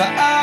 for I